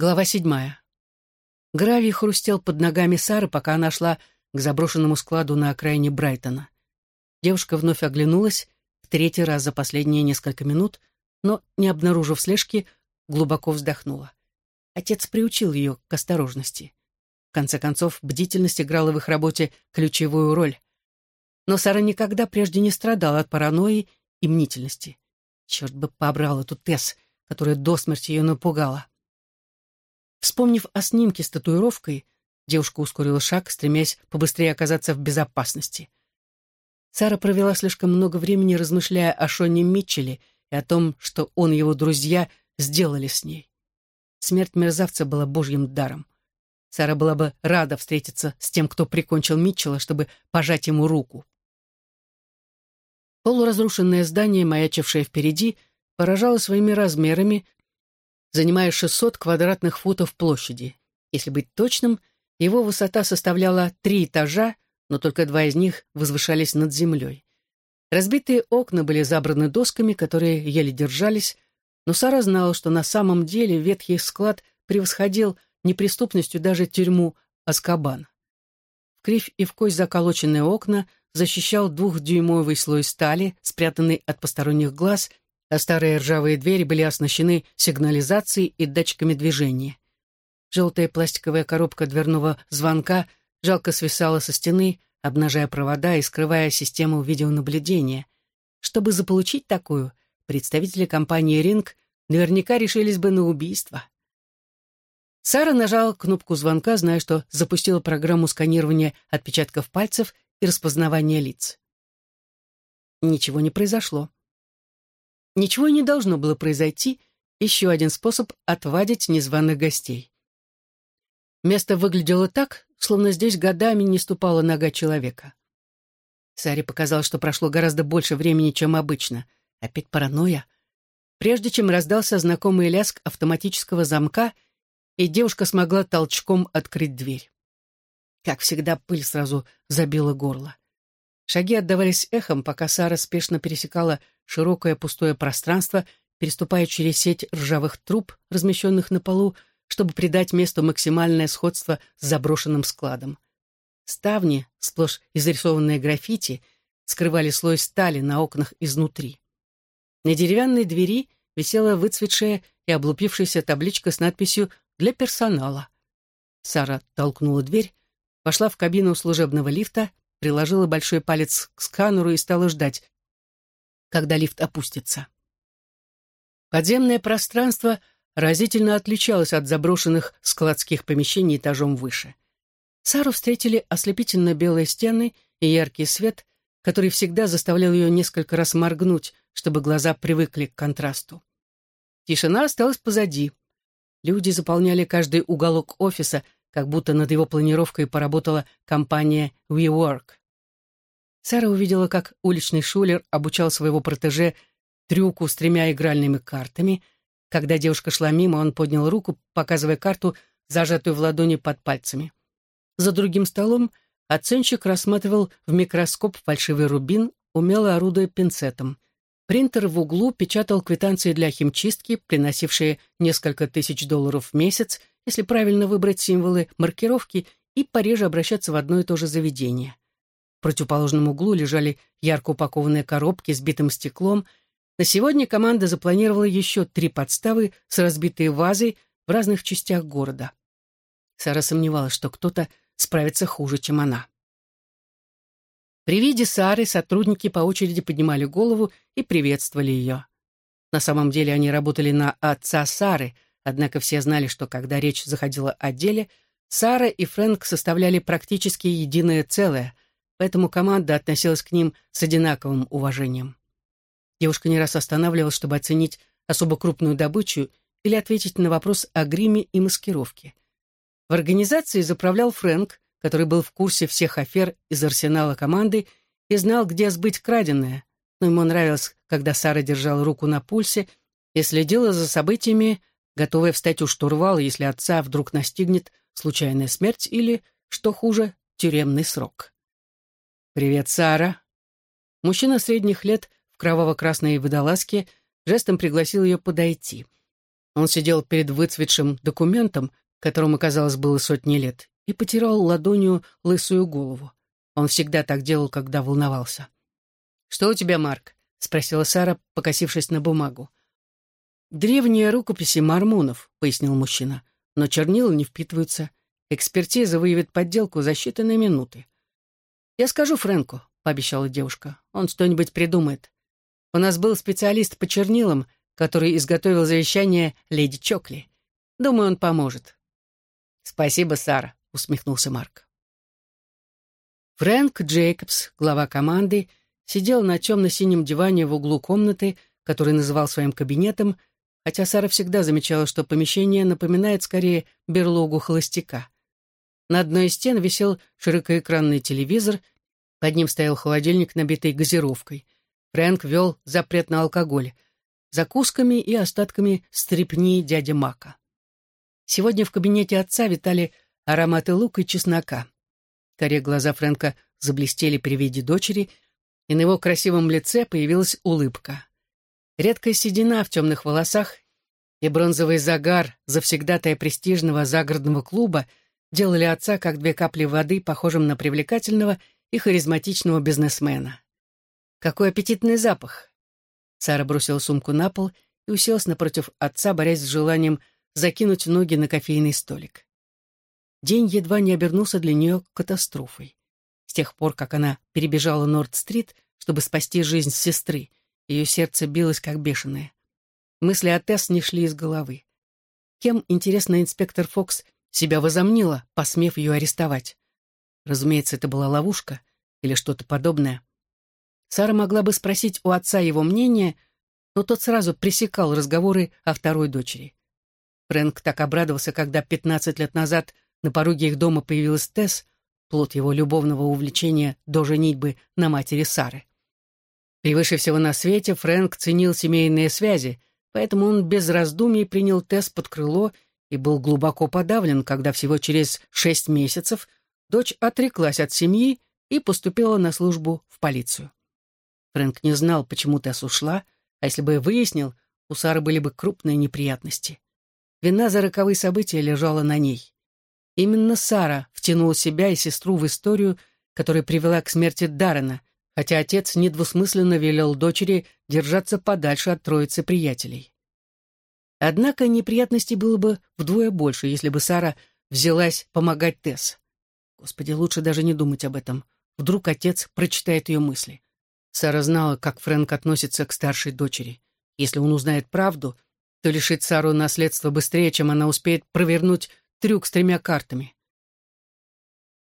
Глава седьмая. Гравий хрустел под ногами Сары, пока она шла к заброшенному складу на окраине Брайтона. Девушка вновь оглянулась, в третий раз за последние несколько минут, но, не обнаружив слежки, глубоко вздохнула. Отец приучил ее к осторожности. В конце концов, бдительность играла в их работе ключевую роль. Но Сара никогда прежде не страдала от паранойи и мнительности. Черт бы побрал эту Тесс, которая до смерти ее напугала. Вспомнив о снимке с татуировкой, девушка ускорила шаг, стремясь побыстрее оказаться в безопасности. Сара провела слишком много времени, размышляя о Шоне Митчелле и о том, что он и его друзья сделали с ней. Смерть мерзавца была божьим даром. Сара была бы рада встретиться с тем, кто прикончил Митчелла, чтобы пожать ему руку. Полуразрушенное здание, маячившее впереди, поражало своими размерами, занимая 600 квадратных футов площади. Если быть точным, его высота составляла три этажа, но только два из них возвышались над землей. Разбитые окна были забраны досками, которые еле держались, но Сара знала, что на самом деле ветхий склад превосходил неприступностью даже тюрьму Аскабан. В кривь и в кость заколоченные окна защищал двухдюймовый слой стали, спрятанный от посторонних глаз а старые ржавые двери были оснащены сигнализацией и датчиками движения. Желтая пластиковая коробка дверного звонка жалко свисала со стены, обнажая провода и скрывая систему видеонаблюдения. Чтобы заполучить такую, представители компании «Ринг» наверняка решились бы на убийство. Сара нажала кнопку звонка, зная, что запустила программу сканирования отпечатков пальцев и распознавания лиц. Ничего не произошло. Ничего не должно было произойти, еще один способ отвадить незваных гостей. Место выглядело так, словно здесь годами не ступала нога человека. Саре показалось, что прошло гораздо больше времени, чем обычно. Опять паранойя. Прежде чем раздался знакомый лязг автоматического замка, и девушка смогла толчком открыть дверь. Как всегда, пыль сразу забила горло. Шаги отдавались эхом, пока Сара спешно пересекала широкое пустое пространство, переступая через сеть ржавых труб, размещенных на полу, чтобы придать месту максимальное сходство с заброшенным складом. Ставни, сплошь изрисованные граффити, скрывали слой стали на окнах изнутри. На деревянной двери висела выцветшая и облупившаяся табличка с надписью «Для персонала». Сара толкнула дверь, вошла в кабину служебного лифта приложила большой палец к сканеру и стала ждать, когда лифт опустится. Подземное пространство разительно отличалось от заброшенных складских помещений этажом выше. Сару встретили ослепительно белые стены и яркий свет, который всегда заставлял ее несколько раз моргнуть, чтобы глаза привыкли к контрасту. Тишина осталась позади. Люди заполняли каждый уголок офиса, как будто над его планировкой поработала компания WeWork. Сара увидела, как уличный шулер обучал своего протеже трюку с тремя игральными картами. Когда девушка шла мимо, он поднял руку, показывая карту, зажатую в ладони под пальцами. За другим столом оценщик рассматривал в микроскоп фальшивый рубин, умело орудуя пинцетом. Принтер в углу печатал квитанции для химчистки, приносившие несколько тысяч долларов в месяц, если правильно выбрать символы маркировки и пореже обращаться в одно и то же заведение. В противоположном углу лежали ярко упакованные коробки с битым стеклом. На сегодня команда запланировала еще три подставы с разбитой вазой в разных частях города. Сара сомневалась, что кто-то справится хуже, чем она. При виде Сары сотрудники по очереди поднимали голову и приветствовали ее. На самом деле они работали на отца Сары — Однако все знали, что когда речь заходила о деле, Сара и Фрэнк составляли практически единое целое, поэтому команда относилась к ним с одинаковым уважением. Девушка не раз останавливалась, чтобы оценить особо крупную добычу или ответить на вопрос о гриме и маскировке. В организации заправлял Фрэнк, который был в курсе всех афер из арсенала команды и знал, где сбыть краденое, но ему нравилось, когда Сара держала руку на пульсе и следила за событиями, готовая встать у штурвала, если отца вдруг настигнет случайная смерть или, что хуже, тюремный срок. «Привет, Сара!» Мужчина средних лет в кроваво-красной водолазке жестом пригласил ее подойти. Он сидел перед выцветшим документом, которому, казалось, было сотни лет, и потирал ладонью лысую голову. Он всегда так делал, когда волновался. «Что у тебя, Марк?» — спросила Сара, покосившись на бумагу. «Древние рукописи мормонов», — пояснил мужчина. «Но чернила не впитываются. Экспертиза выявит подделку за считанные минуты». «Я скажу Фрэнку», — пообещала девушка. «Он что-нибудь придумает. У нас был специалист по чернилам, который изготовил завещание леди Чокли. Думаю, он поможет». «Спасибо, Сара», — усмехнулся Марк. Фрэнк Джейкобс, глава команды, сидел на темно-синем диване в углу комнаты, который называл своим кабинетом, хотя Сара всегда замечала, что помещение напоминает скорее берлогу холостяка. На одной из стен висел широкоэкранный телевизор, под ним стоял холодильник, набитый газировкой. Фрэнк вел запрет на алкоголь, закусками и остатками стрепни дяди Мака. Сегодня в кабинете отца витали ароматы лука и чеснока. Коре глаза Фрэнка заблестели при виде дочери, и на его красивом лице появилась улыбка. Редкая седина в темных волосах и бронзовый загар завсегдатая престижного загородного клуба делали отца как две капли воды, похожим на привлекательного и харизматичного бизнесмена. Какой аппетитный запах! Сара бросила сумку на пол и уселась напротив отца, борясь с желанием закинуть ноги на кофейный столик. День едва не обернулся для нее катастрофой. С тех пор, как она перебежала Норд-стрит, чтобы спасти жизнь сестры, ее сердце билось как бешеное. Мысли о Тесс не шли из головы. Кем, интересно, инспектор Фокс себя возомнила, посмев ее арестовать? Разумеется, это была ловушка или что-то подобное. Сара могла бы спросить у отца его мнение, но тот сразу пресекал разговоры о второй дочери. Фрэнк так обрадовался, когда 15 лет назад на пороге их дома появилась Тесс, плод его любовного увлечения до женитьбы на матери Сары. Превыше всего на свете Фрэнк ценил семейные связи, поэтому он без раздумий принял тест под крыло и был глубоко подавлен, когда всего через шесть месяцев дочь отреклась от семьи и поступила на службу в полицию. Фрэнк не знал, почему Тесс ушла, а если бы выяснил, у Сары были бы крупные неприятности. Вина за роковые события лежала на ней. Именно Сара втянула себя и сестру в историю, которая привела к смерти Даррена, хотя отец недвусмысленно велел дочери держаться подальше от троицы приятелей. Однако неприятностей было бы вдвое больше, если бы Сара взялась помогать Тесс. Господи, лучше даже не думать об этом. Вдруг отец прочитает ее мысли. Сара знала, как Фрэнк относится к старшей дочери. Если он узнает правду, то лишит Сару наследства быстрее, чем она успеет провернуть трюк с тремя картами.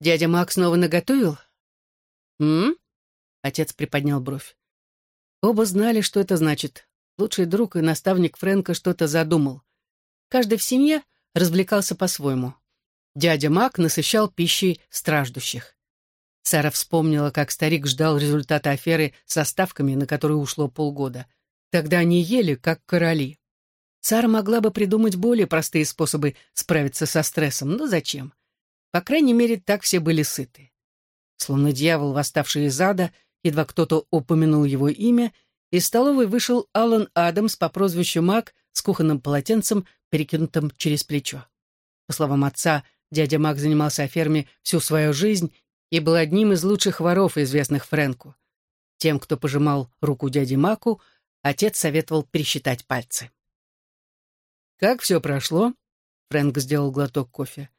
«Дядя Мак снова наготовил?» «М?» Отец приподнял бровь. Оба знали, что это значит. Лучший друг и наставник Фрэнка что-то задумал. Каждый в семье развлекался по-своему. Дядя Мак насыщал пищей страждущих. Сара вспомнила, как старик ждал результата аферы со ставками, на которую ушло полгода. Тогда они ели, как короли. Сара могла бы придумать более простые способы справиться со стрессом, но зачем? По крайней мере, так все были сыты. Словно дьявол, восставший из ада, Едва кто-то упомянул его имя, из столовой вышел Алан Адамс по прозвищу Мак с кухонным полотенцем, перекинутым через плечо. По словам отца, дядя Мак занимался о ферме всю свою жизнь и был одним из лучших воров, известных Фрэнку. Тем, кто пожимал руку дяде Маку, отец советовал пересчитать пальцы. «Как все прошло?» Фрэнк сделал глоток кофе.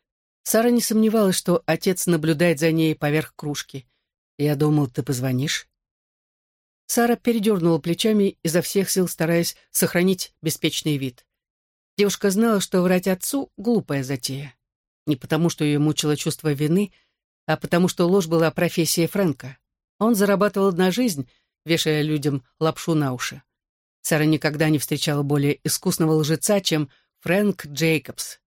Сара не сомневалась, что отец наблюдает за ней поверх кружки. «Я думал, ты позвонишь». Сара передернула плечами, изо всех сил стараясь сохранить беспечный вид. Девушка знала, что врать отцу — глупая затея. Не потому, что ее мучило чувство вины, а потому, что ложь была профессией Фрэнка. Он зарабатывал на жизнь, вешая людям лапшу на уши. Сара никогда не встречала более искусного лжеца, чем Фрэнк Джейкобс.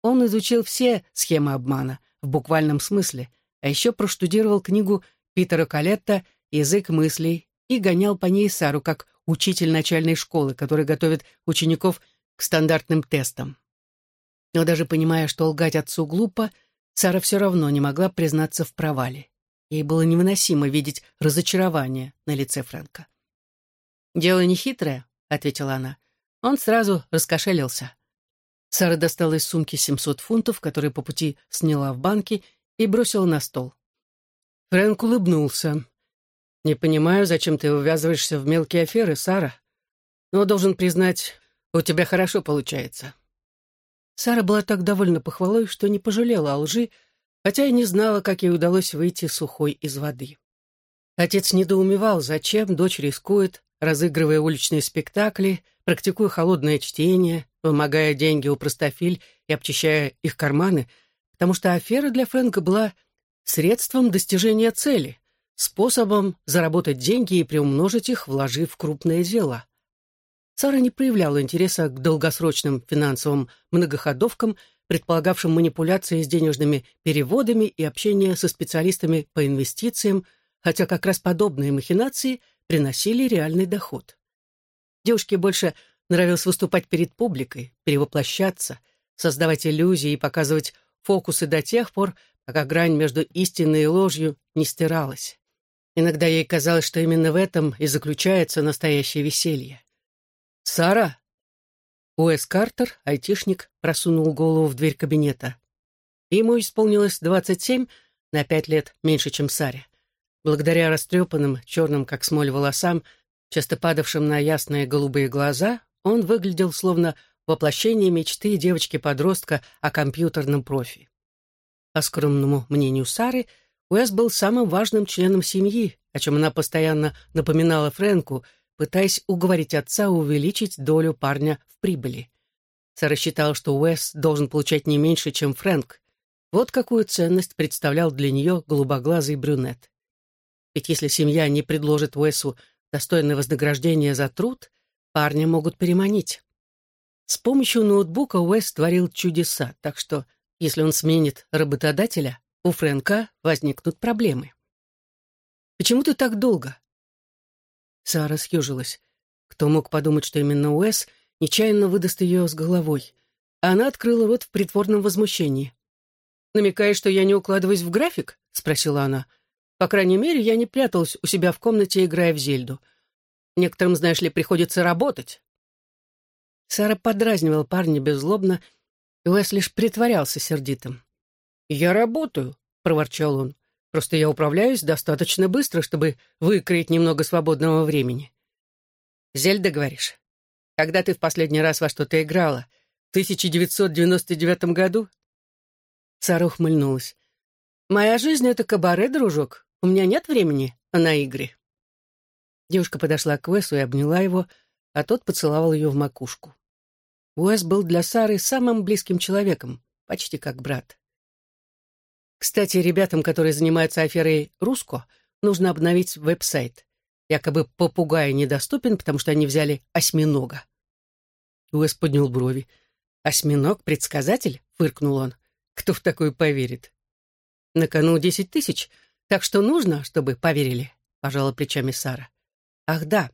Он изучил все схемы обмана, в буквальном смысле, а еще проштудировал книгу Питера Калетта «Язык мыслей» и гонял по ней Сару как учитель начальной школы, который готовит учеников к стандартным тестам. Но даже понимая, что лгать отцу глупо, Сара все равно не могла признаться в провале. Ей было невыносимо видеть разочарование на лице Фрэнка. «Дело не хитрое», — ответила она. он сразу раскошелился. Сара достала из сумки 700 фунтов, которые по пути сняла в банке, и бросила на стол. Фрэнк улыбнулся. «Не понимаю, зачем ты увязываешься в мелкие аферы, Сара. Но, должен признать, у тебя хорошо получается». Сара была так довольна похвалой, что не пожалела о лжи, хотя и не знала, как ей удалось выйти сухой из воды. Отец недоумевал, зачем дочь рискует, разыгрывая уличные спектакли, практикуя холодное чтение, вымогая деньги у простофиль и обчищая их карманы, потому что афера для Фрэнка была средством достижения цели, способом заработать деньги и приумножить их, вложив в крупное дело. Сара не проявляла интереса к долгосрочным финансовым многоходовкам, предполагавшим манипуляции с денежными переводами и общение со специалистами по инвестициям, хотя как раз подобные махинации приносили реальный доход. Девушке больше нравилось выступать перед публикой, перевоплощаться, создавать иллюзии и показывать фокусы до тех пор, пока грань между истиной и ложью не стиралась. Иногда ей казалось, что именно в этом и заключается настоящее веселье. «Сара!» Уэс Картер, айтишник, просунул голову в дверь кабинета. Ему исполнилось двадцать семь, на пять лет меньше, чем Саре. Благодаря растрепанным, черным, как смоль, волосам, часто падавшим на ясные голубые глаза, он выглядел словно воплощение мечты девочки-подростка о компьютерном профи. По скромному мнению Сары, Уэс был самым важным членом семьи, о чем она постоянно напоминала Фрэнку, пытаясь уговорить отца увеличить долю парня в прибыли. Сара считала, что Уэс должен получать не меньше, чем Фрэнк. Вот какую ценность представлял для нее голубоглазый брюнет. Ведь если семья не предложит Уэсу достойное вознаграждение за труд, парня могут переманить. С помощью ноутбука Уэс творил чудеса, так что если он сменит работодателя, у Фрэнка возникнут проблемы. «Почему ты так долго?» Сара съежилась. Кто мог подумать, что именно Уэс нечаянно выдаст ее с головой? Она открыла рот в притворном возмущении. «Намекаешь, что я не укладываюсь в график?» — спросила она. «По крайней мере, я не пряталась у себя в комнате, играя в Зельду. Некоторым, знаешь ли, приходится работать». Сара подразнивала парня беззлобно и Уэс лишь притворялся сердитым. «Я работаю», — проворчал он. «Просто я управляюсь достаточно быстро, чтобы выкроить немного свободного времени». «Зельда, говоришь? Когда ты в последний раз во что-то играла? В 1999 году?» Сара ухмыльнулась. «Моя жизнь — это кабаре, дружок. У меня нет времени на игры». Девушка подошла к Уэсу и обняла его, а тот поцеловал ее в макушку. Уэс был для Сары самым близким человеком, почти как брат. Кстати, ребятам, которые занимаются аферой «Руско», нужно обновить веб-сайт. Якобы попугай недоступен, потому что они взяли осьминога. Уэс поднял брови. «Осьминог-предсказатель?» — фыркнул он. «Кто в такое поверит?» «На кону десять тысяч, так что нужно, чтобы поверили», — пожала плечами Сара. «Ах, да.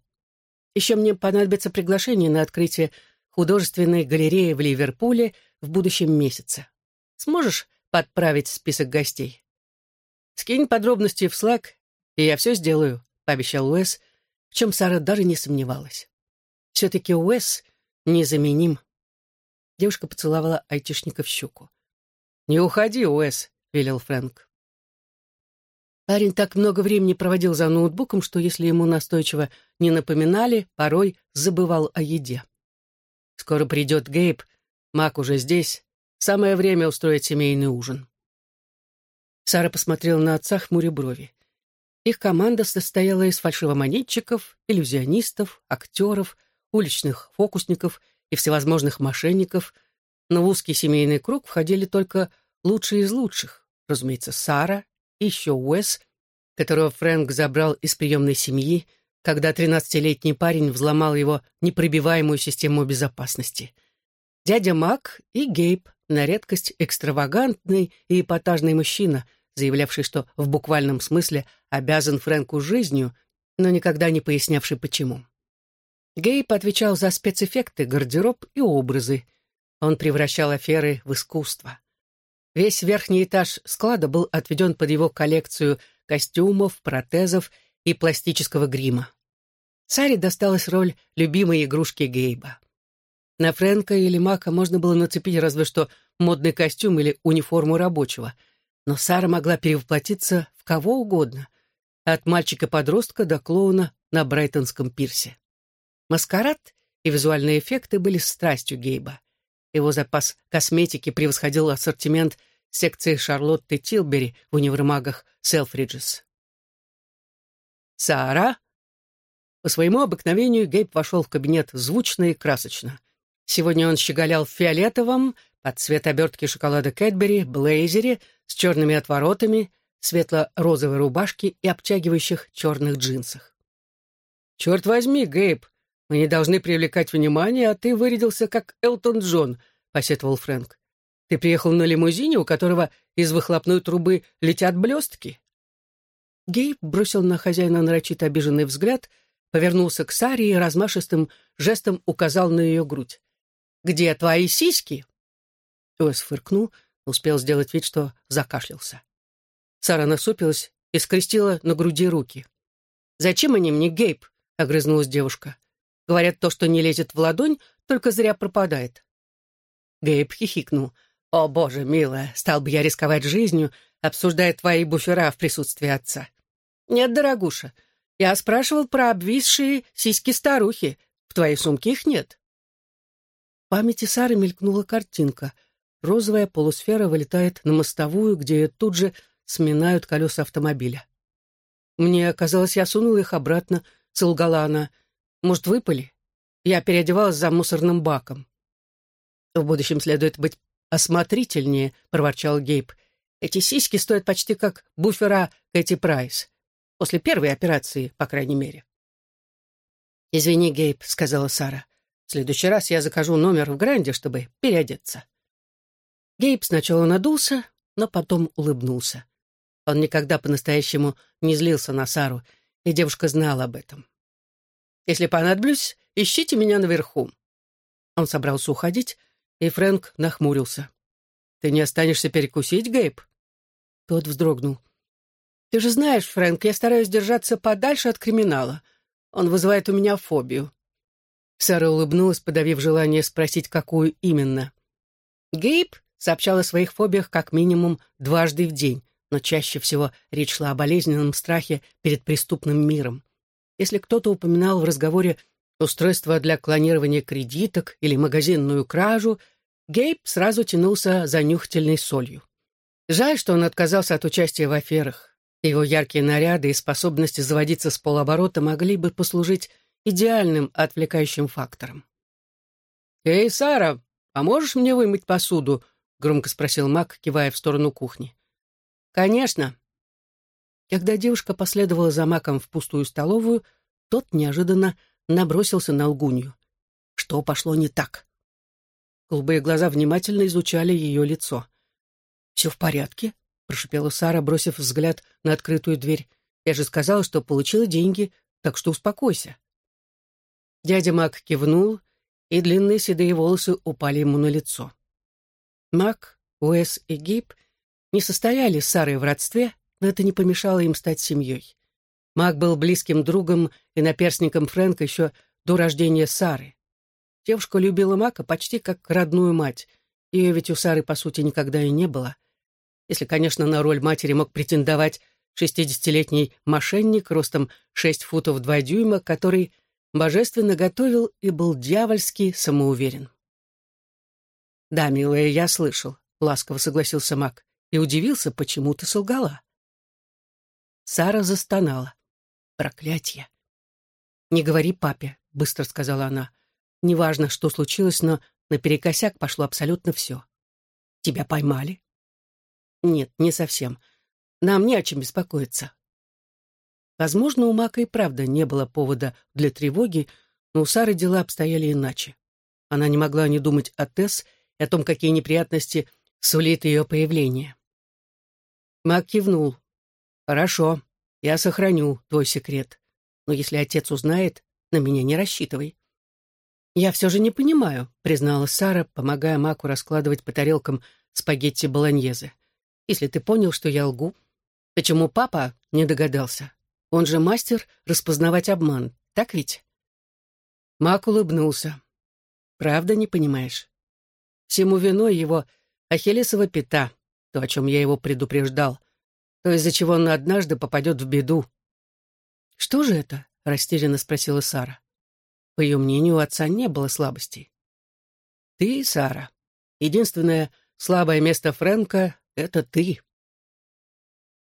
Еще мне понадобится приглашение на открытие художественной галереи в Ливерпуле в будущем месяце. Сможешь подправить список гостей? Скинь подробности в Slack, и я все сделаю, пообещал Уэс, в чем Сара даже не сомневалась. Все-таки Уэс незаменим. Девушка поцеловала айтишника в щеку. «Не уходи, Уэс», — велел Фрэнк. Парень так много времени проводил за ноутбуком, что если ему настойчиво не напоминали, порой забывал о еде. Скоро придет Гейб, Мак уже здесь. Самое время устроить семейный ужин. Сара посмотрела на отца хмуря брови. Их команда состояла из фальшивомонетчиков, иллюзионистов, актеров, уличных фокусников и всевозможных мошенников, но в узкий семейный круг входили только лучшие из лучших, разумеется, Сара еще Уэс, которого Фрэнк забрал из приемной семьи, когда тринадцатилетний парень взломал его непробиваемую систему безопасности. Дядя Мак и Гейб, на редкость экстравагантный и эпатажный мужчина, заявлявший, что в буквальном смысле обязан Фрэнку жизнью, но никогда не пояснявший почему. Гейб отвечал за спецэффекты, гардероб и образы. Он превращал аферы в искусство. Весь верхний этаж склада был отведен под его коллекцию костюмов, протезов и пластического грима. Саре досталась роль любимой игрушки Гейба. На Фрэнка или Мака можно было нацепить разве что модный костюм или униформу рабочего, но Сара могла перевоплотиться в кого угодно, от мальчика-подростка до клоуна на Брайтонском пирсе. Маскарад и визуальные эффекты были страстью Гейба. Его запас косметики превосходил ассортимент секции Шарлотты Тилбери в универмагах Селфриджес. «Сара?» По своему обыкновению Гейб вошел в кабинет звучно и красочно. Сегодня он щеголял в фиолетовом, под цвет обертки шоколада Кэтбери, блейзере с черными отворотами, светло-розовой рубашке и обтягивающих черных джинсах. «Черт возьми, Гейб, мы не должны привлекать внимание, а ты вырядился как Элтон Джон», — посетовал Фрэнк. «Ты приехал на лимузине, у которого из выхлопной трубы летят блестки?» Гейб бросил на хозяина нарочито обиженный взгляд, повернулся к Саре и размашистым жестом указал на ее грудь. Где твои сиськи?» Уэс фыркнул, успел сделать вид, что закашлялся. Сара насупилась и скрестила на груди руки. «Зачем они мне, Гейб?» — огрызнулась девушка. «Говорят, то, что не лезет в ладонь, только зря пропадает». Гейб хихикнул. «О, боже, милая, стал бы я рисковать жизнью, обсуждая твои буфера в присутствии отца». «Нет, дорогуша, я спрашивал про обвисшие сиськи старухи. В твоей сумке их нет» памяти Сары мелькнула картинка. Розовая полусфера вылетает на мостовую, где ее тут же сминают колеса автомобиля. Мне казалось, я сунула их обратно, солгала она. Может, выпали? Я переодевалась за мусорным баком. В будущем следует быть осмотрительнее, проворчал Гейб. Эти сиськи стоят почти как буфера Кэти Прайс. После первой операции, по крайней мере. «Извини, Гейб», — сказала Сара. В следующий раз я закажу номер в Гранде, чтобы переодеться». Гейб сначала надулся, но потом улыбнулся. Он никогда по-настоящему не злился на Сару, и девушка знала об этом. «Если понадоблюсь, ищите меня наверху». Он собрался уходить, и Фрэнк нахмурился. «Ты не останешься перекусить, Гейб?» Тот вздрогнул. «Ты же знаешь, Фрэнк, я стараюсь держаться подальше от криминала. Он вызывает у меня фобию. Сара улыбнулась, подавив желание спросить, какую именно. Гейб сообщал о своих фобиях как минимум дважды в день, но чаще всего речь шла о болезненном страхе перед преступным миром. Если кто-то упоминал в разговоре устройство для клонирования кредиток или магазинную кражу, Гейб сразу тянулся за нюхательной солью. Жаль, что он отказался от участия в аферах. Его яркие наряды и способности заводиться с полоборота могли бы послужить идеальным отвлекающим фактором. «Эй, Сара, поможешь мне вымыть посуду?» — громко спросил Мак, кивая в сторону кухни. «Конечно». Когда девушка последовала за Маком в пустую столовую, тот неожиданно набросился на лгунью. Что пошло не так? Голубые глаза внимательно изучали ее лицо. «Все в порядке?» — прошипела Сара, бросив взгляд на открытую дверь. «Я же сказала, что получила деньги, так что успокойся». Дядя Мак кивнул, и длинные седые волосы упали ему на лицо. Мак, Уэс и Гиб не состояли с Сарой в родстве, но это не помешало им стать семьей. Мак был близким другом и наперсником Фрэнка еще до рождения Сары. Девушка любила Мака почти как родную мать. Ее ведь у Сары, по сути, никогда и не было. Если, конечно, на роль матери мог претендовать шестидесятилетний мошенник ростом шесть футов два дюйма, который божественно готовил и был дьявольски самоуверен. «Да, милая, я слышал», — ласково согласился Мак, и удивился, почему ты солгала. Сара застонала. «Проклятье!» «Не говори папе», — быстро сказала она. «Неважно, что случилось, но наперекосяк пошло абсолютно все. Тебя поймали?» «Нет, не совсем. Нам не о чем беспокоиться. Возможно, у Мака и правда не было повода для тревоги, но у Сары дела обстояли иначе. Она не могла не думать о Тесс и о том, какие неприятности сулит ее появление. Мак кивнул. «Хорошо, я сохраню твой секрет. Но если отец узнает, на меня не рассчитывай». «Я все же не понимаю», — признала Сара, помогая Маку раскладывать по тарелкам спагетти болоньезе. «Если ты понял, что я лгу, почему папа не догадался?» Он же мастер распознавать обман, так ведь?» Мак улыбнулся. Правда не понимаешь? Всему виной его Ахиллесова пята, то, о чем я его предупреждал, то, из-за чего он однажды попадет в беду. «Что же это?» — растерянно спросила Сара. По ее мнению, у отца не было слабостей. «Ты, Сара. Единственное слабое место Фрэнка — это ты.